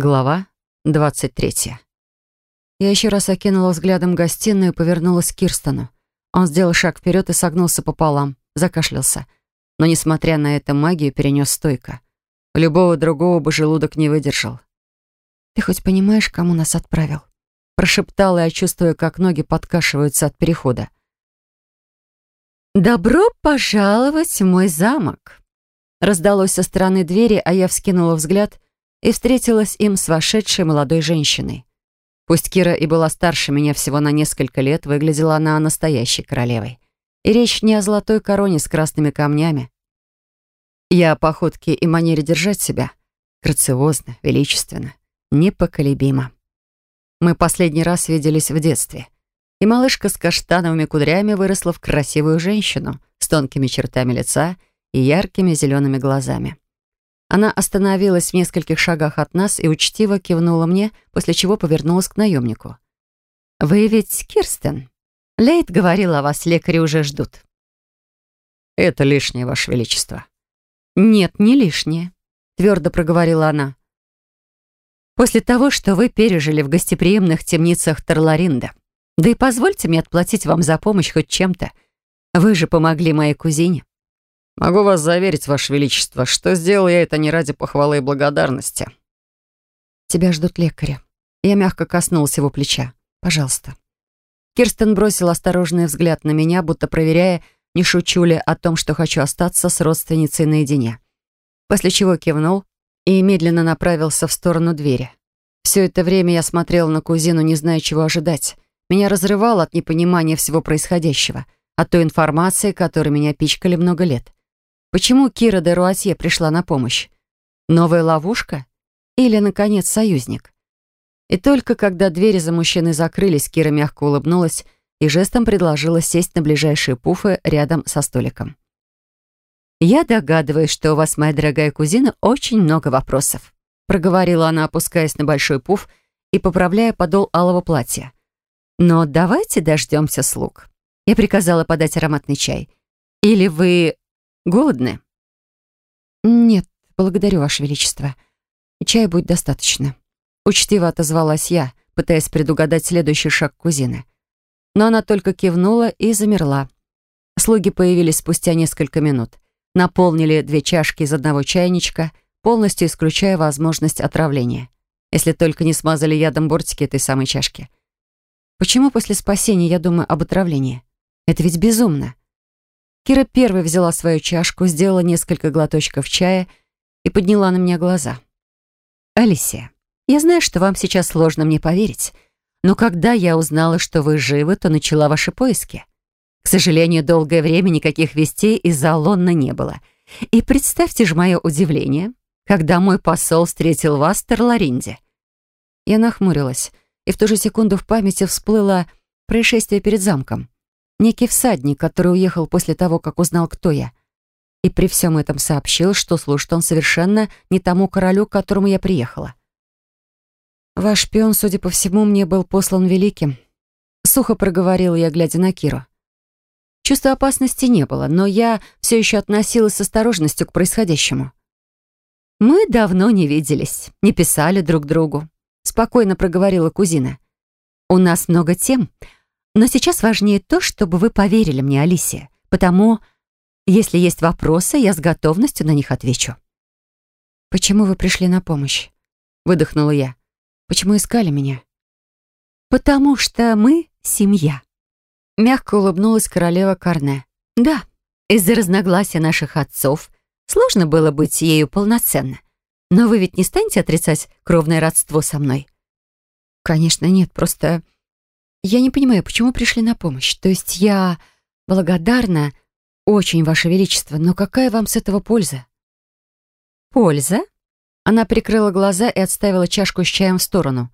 Глава 23. Я еще раз окинула взглядом гостиную и повернулась к Кирстону. Он сделал шаг вперед и согнулся пополам, закашлялся. Но, несмотря на это, магию перенес стойко. У любого другого бы желудок не выдержал. «Ты хоть понимаешь, кому нас отправил?» Прошептала я, чувствуя, как ноги подкашиваются от перехода. «Добро пожаловать в мой замок!» Раздалось со стороны двери, а я вскинула взгляд — и встретилась им с вошедшей молодой женщиной. Пусть Кира и была старше меня всего на несколько лет, выглядела она настоящей королевой. И речь не о золотой короне с красными камнями. Я о походке и манере держать себя. Грациозно, величественно, непоколебимо. Мы последний раз виделись в детстве. И малышка с каштановыми кудрями выросла в красивую женщину с тонкими чертами лица и яркими зелеными глазами. Она остановилась в нескольких шагах от нас и учтиво кивнула мне, после чего повернулась к наемнику. «Вы ведь Кирстен? Лейт говорил о вас, лекари уже ждут». «Это лишнее, Ваше Величество». «Нет, не лишнее», — твердо проговорила она. «После того, что вы пережили в гостеприимных темницах Тарларинда, да и позвольте мне отплатить вам за помощь хоть чем-то. Вы же помогли моей кузине». Могу вас заверить, Ваше Величество, что сделал я это не ради похвалы и благодарности. Тебя ждут лекари. Я мягко коснулась его плеча. Пожалуйста. Кирстен бросил осторожный взгляд на меня, будто проверяя, не шучу ли о том, что хочу остаться с родственницей наедине. После чего кивнул и медленно направился в сторону двери. Все это время я смотрела на кузину, не зная, чего ожидать. Меня разрывало от непонимания всего происходящего, от той информации, которой меня пичкали много лет. Почему Кира де Руасье пришла на помощь? Новая ловушка? Или, наконец, союзник? И только когда двери за мужчиной закрылись, Кира мягко улыбнулась и жестом предложила сесть на ближайшие пуфы рядом со столиком. «Я догадываюсь, что у вас, моя дорогая кузина, очень много вопросов», проговорила она, опускаясь на большой пуф и поправляя подол алого платья. «Но давайте дождемся слуг. Я приказала подать ароматный чай. Или вы Голодны?» «Нет, благодарю, Ваше Величество. Чая будет достаточно». Учтиво отозвалась я, пытаясь предугадать следующий шаг кузины. Но она только кивнула и замерла. Слуги появились спустя несколько минут. Наполнили две чашки из одного чайничка, полностью исключая возможность отравления. Если только не смазали ядом бортики этой самой чашки. Почему после спасения я думаю об отравлении? Это ведь безумно. Кира первой взяла свою чашку, сделала несколько глоточков чая и подняла на меня глаза. «Алисия, я знаю, что вам сейчас сложно мне поверить, но когда я узнала, что вы живы, то начала ваши поиски. К сожалению, долгое время никаких вестей из-за Лонна не было. И представьте же мое удивление, когда мой посол встретил вас в Терларинде». Я нахмурилась, и в ту же секунду в памяти всплыло происшествие перед замком некий всадник, который уехал после того, как узнал, кто я. И при всем этом сообщил, что служит он совершенно не тому королю, к которому я приехала. «Ваш шпион, судя по всему, мне был послан великим», — сухо проговорила я, глядя на Киру. Чувства опасности не было, но я все еще относилась с осторожностью к происходящему. «Мы давно не виделись, не писали друг другу», — спокойно проговорила кузина. «У нас много тем, но сейчас важнее то, чтобы вы поверили мне, Алисия. Потому, если есть вопросы, я с готовностью на них отвечу. «Почему вы пришли на помощь?» — выдохнула я. «Почему искали меня?» «Потому что мы — семья», — мягко улыбнулась королева Карне. «Да, из-за разногласия наших отцов сложно было быть ею полноценно. Но вы ведь не станете отрицать кровное родство со мной?» «Конечно нет, просто я не понимаю, почему пришли на помощь? То есть я благодарна, очень, Ваше Величество, но какая вам с этого польза? Польза? Она прикрыла глаза и отставила чашку с чаем в сторону.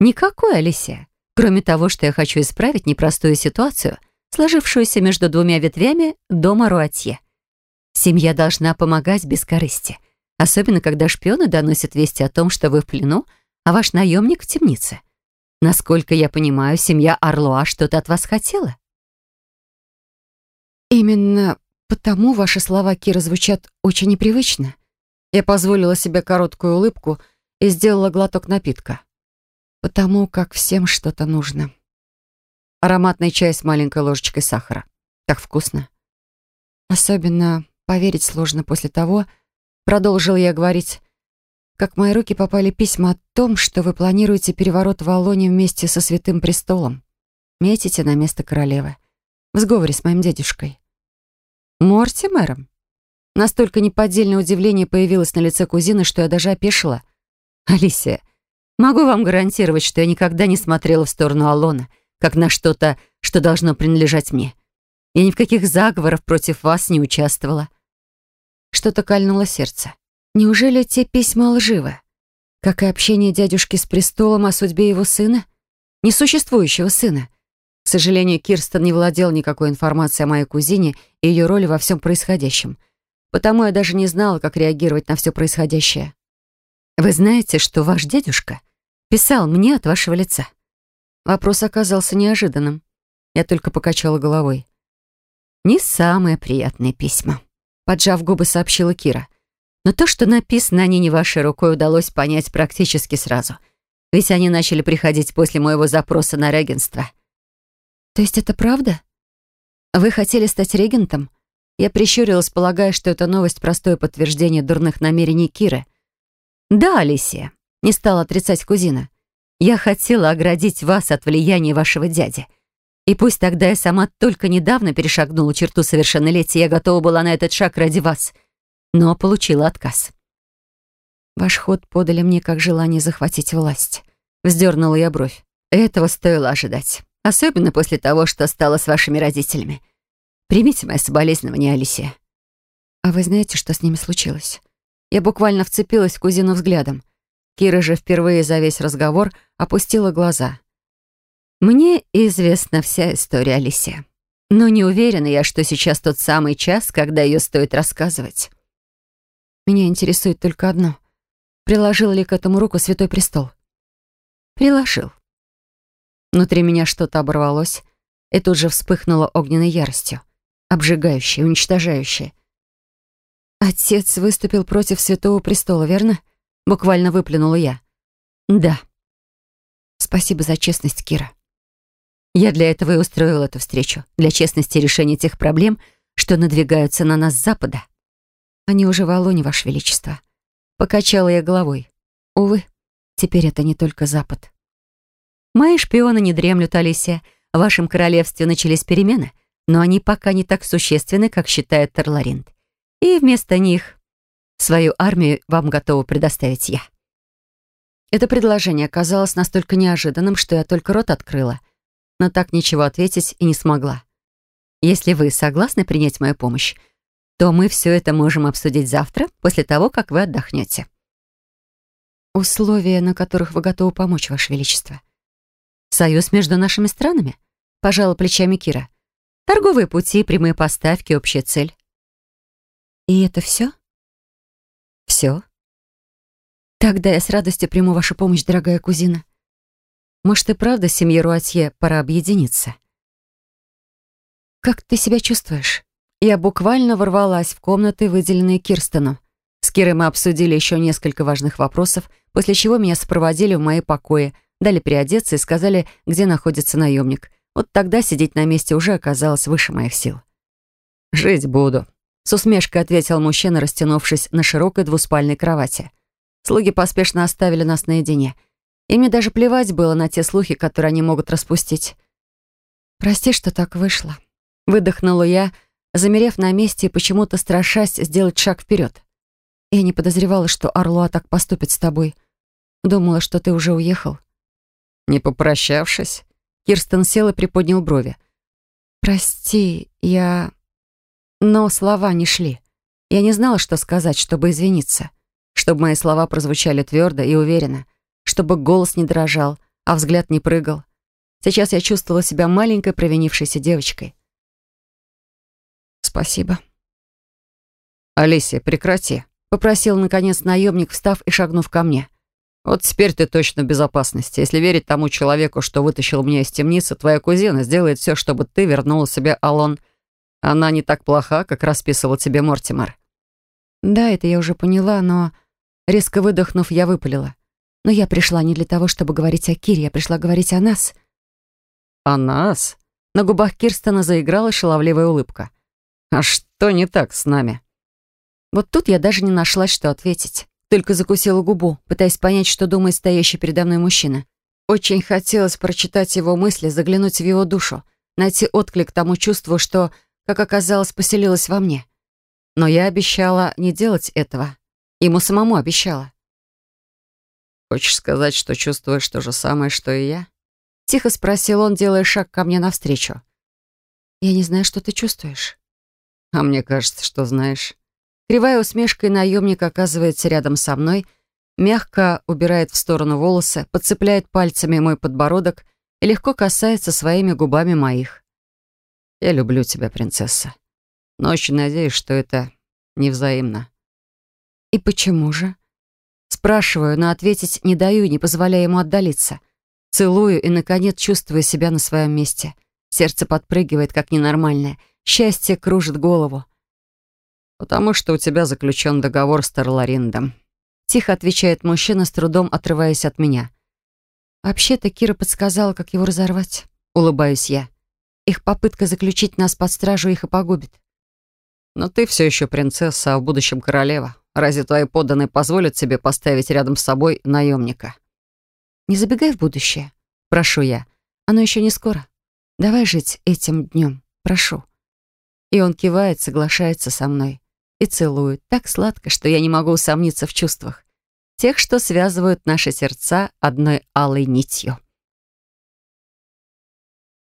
Никакой, Алисия. Кроме того, что я хочу исправить непростую ситуацию, сложившуюся между двумя ветвями дома Руатье. Семья должна помогать без корысти, особенно когда шпионы доносят вести о том, что вы в плену, а ваш наемник в темнице. Насколько я понимаю, семья Орлуа что-то от вас хотела? Именно потому ваши слова, Кира, звучат очень непривычно. Я позволила себе короткую улыбку и сделала глоток напитка. Потому как всем что-то нужно. Ароматный чай с маленькой ложечкой сахара. Так вкусно. Особенно поверить сложно после того, продолжил я говорить, как в мои руки попали письма о том, что вы планируете переворот в Алоне вместе со Святым Престолом. Метите на место королевы. В сговоре с моим дедушкой. Мортимером? Настолько неподдельное удивление появилось на лице кузины, что я даже опешила. «Алисия, могу вам гарантировать, что я никогда не смотрела в сторону Алона, как на что-то, что должно принадлежать мне. Я ни в каких заговорах против вас не участвовала». Что-то кольнуло сердце. Неужели те письма лживы? Как и общение дядюшки с престолом о судьбе его сына? Несуществующего сына. К сожалению, Кирстен не владел никакой информацией о моей кузине и ее роли во всем происходящем — Потому я даже не знала, как реагировать на все происходящее. «Вы знаете, что ваш дедушка писал мне от вашего лица?» Вопрос оказался неожиданным. Я только покачала головой. «Не самые приятные письма», — поджав губы, сообщила Кира. «Но то, что написано они не вашей рукой, удалось понять практически сразу. Ведь они начали приходить после моего запроса на регенство». «То есть это правда? Вы хотели стать регентом?» Я прищурилась, полагая, что эта новость — простое подтверждение дурных намерений Киры. «Да, Алисия», — не стала отрицать кузина. «Я хотела оградить вас от влияния вашего дяди. И пусть тогда я сама только недавно перешагнула черту совершеннолетия, я готова была на этот шаг ради вас, но получила отказ». «Ваш ход подали мне как желание захватить власть», — вздернула я бровь. «Этого стоило ожидать, особенно после того, что стало с вашими родителями». Примите мои соболезнования, Алисия». «А вы знаете, что с ними случилось?» Я буквально вцепилась в кузину взглядом. Кира же впервые за весь разговор опустила глаза. «Мне известна вся история, Алисия. Но не уверена я, что сейчас тот самый час, когда ее стоит рассказывать. Меня интересует только одно. Приложил ли к этому руку Святой Престол?» «Приложил». Внутри меня что-то оборвалось и тут же вспыхнуло огненной яростью обжигающее, уничтожающее. «Отец выступил против Святого Престола, верно?» Буквально выплюнула я. «Да». «Спасибо за честность, Кира. Я для этого и устроил эту встречу, для честности решения тех проблем, что надвигаются на нас с запада. Они уже в Алоне, Ваше Величество». Покачала я головой. Увы, теперь это не только Запад. Мои шпионы не дремлют, Алисия. В вашем королевстве начались перемены — но они пока не так существенны, как считает Терларинт. И вместо них свою армию вам готова предоставить я. Это предложение оказалось настолько неожиданным, что я только рот открыла, но так ничего ответить и не смогла. Если вы согласны принять мою помощь, то мы все это можем обсудить завтра, после того, как вы отдохнете. Условия, на которых вы готовы помочь, Ваше Величество. Союз между нашими странами? Пожала плечами Кира. Торговые пути, прямые поставки, общая цель. И это все? Все. Тогда я с радостью приму вашу помощь, дорогая кузина. Может, и правда семье Руатье пора объединиться? Как ты себя чувствуешь? Я буквально ворвалась в комнаты, выделенные Кирстену. С Кирой мы обсудили еще несколько важных вопросов, после чего меня сопроводили в мои покои, дали переодеться и сказали, где находится наемник. Вот тогда сидеть на месте уже оказалось выше моих сил. «Жить буду», — с усмешкой ответил мужчина, растянувшись на широкой двуспальной кровати. Слуги поспешно оставили нас наедине. И мне даже плевать было на те слухи, которые они могут распустить. «Прости, что так вышло», — выдохнула я, замерев на месте и почему-то страшась сделать шаг вперед. Я не подозревала, что Орлуа так поступит с тобой. Думала, что ты уже уехал. «Не попрощавшись?» Кирстен сел и приподнял брови. «Прости, я...» Но слова не шли. Я не знала, что сказать, чтобы извиниться. Чтобы мои слова прозвучали твердо и уверенно. Чтобы голос не дрожал, а взгляд не прыгал. Сейчас я чувствовала себя маленькой провинившейся девочкой. «Спасибо». «Алисия, прекрати», — попросил, наконец, наемник, встав и шагнув ко мне. Вот теперь ты точно в безопасности. Если верить тому человеку, что вытащил меня из темницы, твоя кузина сделает все, чтобы ты вернула себе Алон. Она не так плоха, как расписывал тебе Мортимер». «Да, это я уже поняла, но...» Резко выдохнув, я выпалила. Но я пришла не для того, чтобы говорить о Кире, я пришла говорить о нас». «О нас?» На губах Кирстена заиграла шаловливая улыбка. «А что не так с нами?» Вот тут я даже не нашлась, что ответить. Только закусила губу, пытаясь понять, что думает стоящий передо мной мужчина. Очень хотелось прочитать его мысли, заглянуть в его душу, найти отклик тому чувству, что, как оказалось, поселилось во мне. Но я обещала не делать этого. Ему самому обещала. «Хочешь сказать, что чувствуешь то же самое, что и я?» Тихо спросил он, делая шаг ко мне навстречу. «Я не знаю, что ты чувствуешь». «А мне кажется, что знаешь». Кривая усмешка, и наемник оказывается рядом со мной, мягко убирает в сторону волосы, подцепляет пальцами мой подбородок и легко касается своими губами моих. «Я люблю тебя, принцесса, но очень надеюсь, что это невзаимно». «И почему же?» Спрашиваю, но ответить не даю, не позволяя ему отдалиться. Целую и, наконец, чувствую себя на своем месте. Сердце подпрыгивает, как ненормальное. Счастье кружит голову. «Потому что у тебя заключен договор с Тарлариндом», тихо отвечает мужчина, с трудом отрываясь от меня. «Вообще-то Кира подсказала, как его разорвать», — улыбаюсь я. «Их попытка заключить нас под стражу их и погубит». «Но ты все еще принцесса, а в будущем королева. Разве твои подданные позволят себе поставить рядом с собой наемника?» «Не забегай в будущее, прошу я. Оно еще не скоро. Давай жить этим днем, прошу». И он кивает, соглашается со мной и целует так сладко, что я не могу усомниться в чувствах. Тех, что связывают наши сердца одной алой нитью.